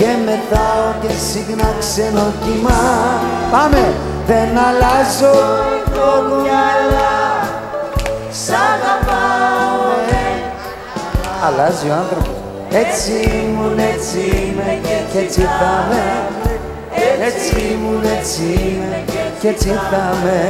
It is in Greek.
Και μεθάω και συχνά ξενοκυμά Πάμε! Δεν αλλάζω το μυαλά. Σ' αγαπάω ε. Αλλάζει ο άνθρωπος. Έτσι ήμουν, έτσι είμαι και έτσι θα με Έτσι ήμουν, έτσι είμαι και έτσι θα με